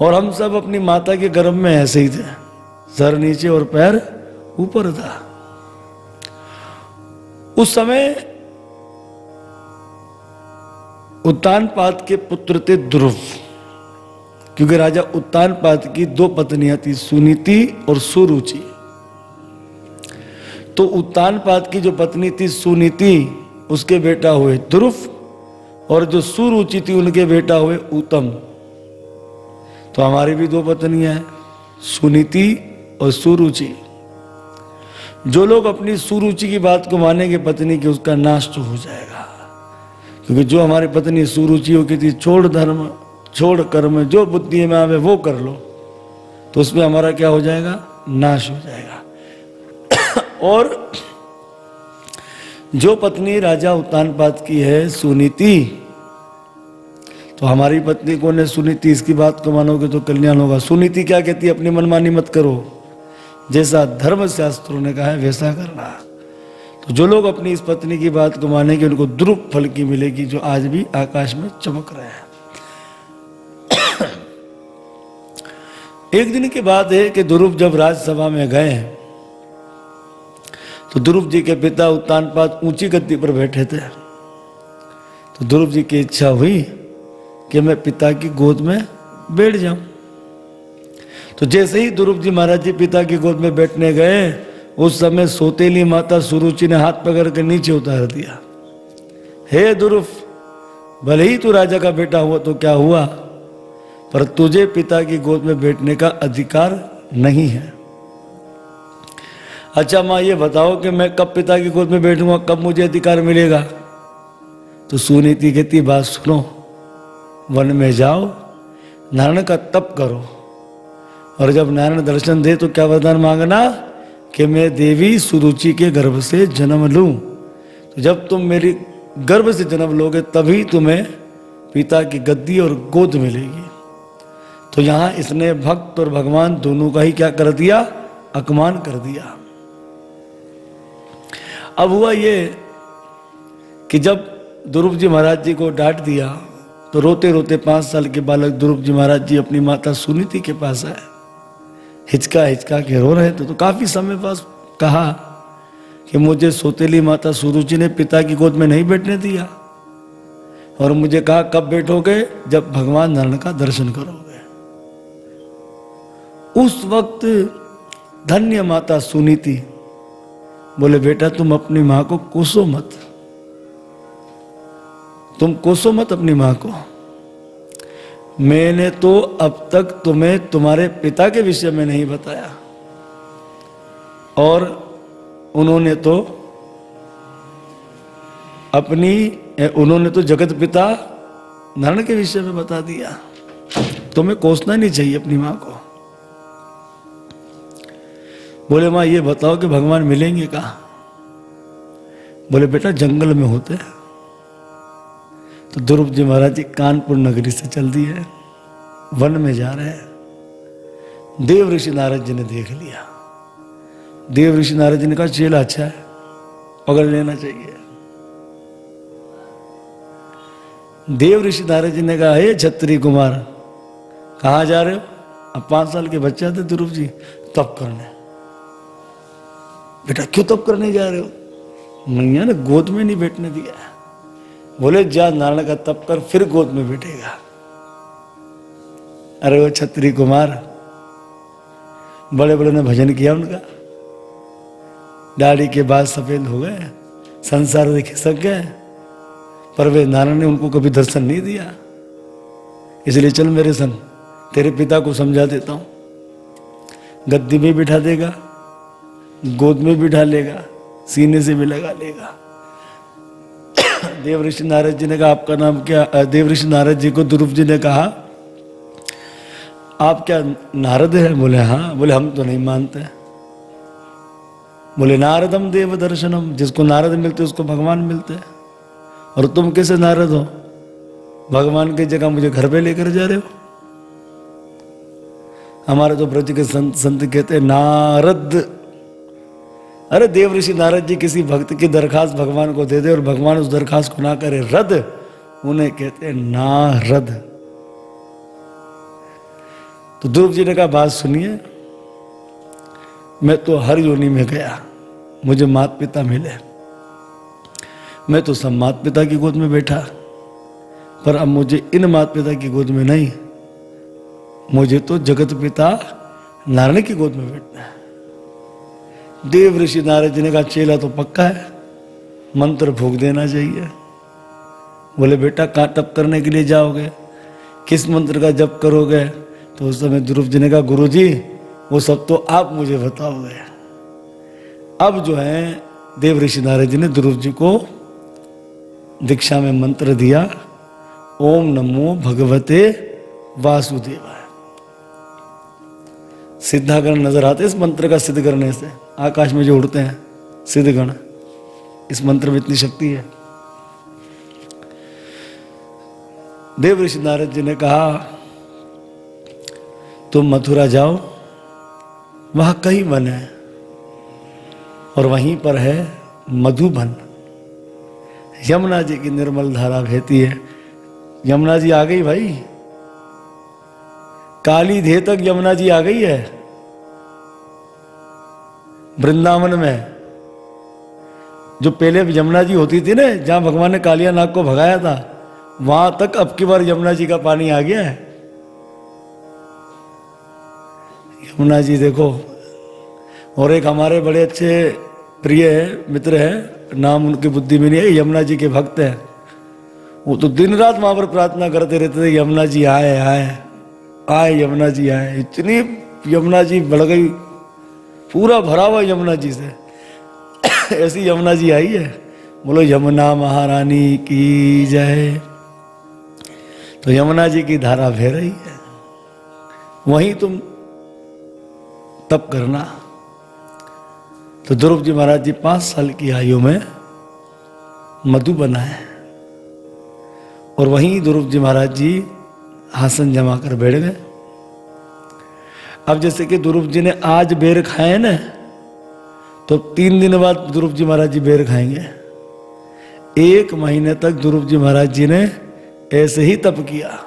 और हम सब अपनी माता के गर्भ में ऐसे ही थे। सर नीचे और पैर ऊपर था। उस समय उत्तानपाद के पुत्र थे ध्रुव। क्योंकि राजा उत्तानपाद की दो पत्नियाँ थी, सुनीति और सुरुचि। तो उत्तानपाद की जो पत्नी थी, सुनीति, उसके बेटा हुए ध्रुव और जो सुरुचि थी, उनके बेटा हुए उत्तम। तो हमारी भी दो पत्नियाँ हैं, सुनीति और सुरुचि। जो लोग अपनी सुरुचि की बात को मानेंगे, पत्नी की उसका नाश तो हो जाएगा। क्योंकि जो हमारी पत्नी सुरुचि हो की थी, छोड़ धर्म, छोड़ कर्म, जो बुद्धि में आवे, वो कर लो। तो उसमें हमारा क्या हो जाएगा? नाश हो जाएगा। और जो पत्नी राजा उत्तानपाद की है, सुनीति तो हमारी पत्नी को ने सुनीति, इसकी बात को मानोगे तो कल्याण होगा। सुनीति क्या कहती अपनी मनमानी मत करो। जैसा धर्म शास्त्रों ने कहा है, वैसा करना। तो जो लोग अपनी इस पत्नी की बात को मानेंगे, उनको द्रुप फल की मिलेगी, जो आज भी आकाश में चमक रहे हैं। एक दिन की बात है कि ध्रुव जब राज्यसभा में गए तो ध्रुव जी के पिता उत्तानपाद ऊँची गद्दी पर बैठे थे। तो ध्रुव जी की इच्छा हुई कि मैं पिता की गोद में बैठ जाऊँ। तो जैसे ही ध्रुव जी महाराज जी पिता की गोद में बैठने गए, उस समय सोतेली माता सुरुचि ने हाथ पकड़ कर नीचे उतार दिया। हे ध्रुव भले ही तू राजा का बेटा हुआ तो क्या हुआ? पर तुझे पिता की गोद में बैठने का अधिकार नहीं है। अच्छा माँ, ये बताओ कि मैं कब पिता की गोद में बैठूँगा? कब मुझे अधिकार मिलेगा? तो सुनीति कहती, बात सुनो। वन में जाओ, नारायण का तप करो। और जब नारायण दर्शन दे तो क्या वरदान मांगना? कि मैं देवी सुरुचि के गर्भ से जन्म लूँ। तो जब तुम मेरी गर्भ से जन्म लोगे, तभी तुम्हें पिता की गद्दी और गोद मिलेगी। तो यहाँ इसने भक्त और भगवान दोनों का ही क्या कर दिया? अपमान कर दिया। अब हुआ ये कि जब ध्रुव जी महाराज जी को डांट दिया तो रोते रोते पाँच साल के बालक ध्रुव जी महाराज जी अपनी माता सुनीति के पास आए। हिचका हिचका के रो रहे थे। तो काफ़ी समय पास कहा कि मुझे सोतेली माता सुरुचि ने पिता की गोद में नहीं बैठने दिया। और मुझे कहा, कब बैठोगे? जब भगवान नारायण का दर्शन करोगे। उस वक्त धन्य माता सुनीति बोले, बेटा, तुम अपनी माँ को कोसो मत। तुम कोसो मत अपनी माँ को। मैंने तो अब तक तुम्हें तुम्हारे पिता के विषय में नहीं बताया। और उन्होंने तो अपनी उन्होंने तो जगत पिता नारायण के विषय में बता दिया। तुम्हें कोसना नहीं चाहिए अपनी माँ को। बोले, माँ, ये बताओ कि भगवान मिलेंगे कहा? बोले, बेटा, जंगल में होते हैं। तो ध्रुव जी महाराज जी, कानपुर नगरी से चल दिए, वन में जा रहे हैं। देव ऋषि नारद जी ने देख लिया। देव ऋषि नारद जी ने कहा, चेला अच्छा है, पकड़ लेना चाहिए। देव ऋषि नारद जी ने कहा, हे छत्री कुमार, कहा जा रहे हो? अब पाँच साल के बच्चा थे ध्रुव जी, तप करने। बेटा, क्यों तप करने जा रहे हो? मैया ने गोद में नहीं बैठने दिया। बोले, जा नारायण का तप कर, फिर गोद में बैठेगा। अरे वो छत्री कुमार बड़े बड़े ने भजन किया उनका। दाढ़ी के बाद सफ़ेद हो गए, संसार देखे सक गए, पर वे नारायण ने उनको कभी दर्शन नहीं दिया। इसलिए, चल मेरे सन, तेरे पिता को समझा देता हूँ। गद्दी में बिठा देगा, गोद में बिठा लेगा, सीने से भी लगा लेगा। देव ऋषि नारद जी ने कहा, आपका नाम क्या? देव ऋषि नारद जी को ध्रुव जी ने कहा, आप क्या नारद है? बोले हाँ। बोले, हम तो नहीं मानते। बोले, नारदम देव दर्शनम, जिसको नारद मिलते, उसको भगवान मिलते। और तुम कैसे नारद हो? भगवान की जगह मुझे घर पे लेकर जा रहे हो? हमारे तो ब्रज के संत संत कहते नारद अरे देव ऋषि नारद जी किसी भक्त की दरखास्त भगवान को दे दे और भगवान उस दरखास्त को ना करे, रद्द। उन्हें कहते हैं नारद तो ध्रुव जी ने कहा, बात सुनिए, मैं तो हर योनि में गया, मुझे मात पिता मिले। मैं तो सब माता पिता की गोद में बैठा, पर अब मुझे इन माता पिता की गोद में नहीं, मुझे तो जगत पिता नारायण की गोद में बैठना है। देव ऋषि नारद जी ने कहा, चेला तो पक्का है, मंत्र भोग देना चाहिए। बोले, बेटा, कहाँ तप करने के लिए जाओगे? किस मंत्र का जप करोगे? तो उस समय ध्रुव जी ने कहा गुरु जी वो सब तो आप मुझे बताओगे। अब जो है, देव ऋषि नारद जी ने ध्रुव जी को दीक्षा में मंत्र दिया, ओम नमो भगवते वासुदेवाय। सिद्धागण नज़र आते इस मंत्र का सिद्ध करने से। आकाश में जो उड़ते हैं, सिद्धगण। इस मंत्र में इतनी शक्ति है। देव ऋषि नारद जी ने कहा, तुम मथुरा जाओ, वहाँ कई वन है और वहीं पर है मधुबन। यमुना जी की निर्मल धारा बहती है। यमुना जी आ गई भाई? काली देह तक यमुना जी आ गई है? वृंदावन में। जो पहले यमुना जी होती थी ना, जहाँ भगवान ने कालिया नाग को भगाया था, वहाँ तक अब की बार यमुना जी का पानी आ गया है। यमुना जी देखो, और एक हमारे बड़े अच्छे प्रिय है मित्र है, नाम उनकी बुद्धि में नहीं है, यमुना जी के भक्त हैं। वो तो दिन रात वहाँ पर प्रार्थना करते रहते थे, यमुना जी आए आए आए, यमुना जी आए। इतनी यमुना जी बढ़ गई पूरा भरा हुआ यमुना जी से। ऐसी यमुना जी आई है, बोलो, यमुना महारानी की जय। तो यमुना जी की धारा बह रही है। वहीं तुम तप करना। तो ध्रुव जी महाराज जी पाँच साल की आयु में मधु बनाए और वहीं ध्रुव जी महाराज जी आसन जमा कर बैठ गए। अब जैसे कि ध्रुव जी ने आज बेर खाए ना तो तीन दिन बाद ध्रुव जी महाराज जी बेर खाएँगे। एक महीने तक ध्रुव जी महाराज जी ने ऐसे ही तप किया।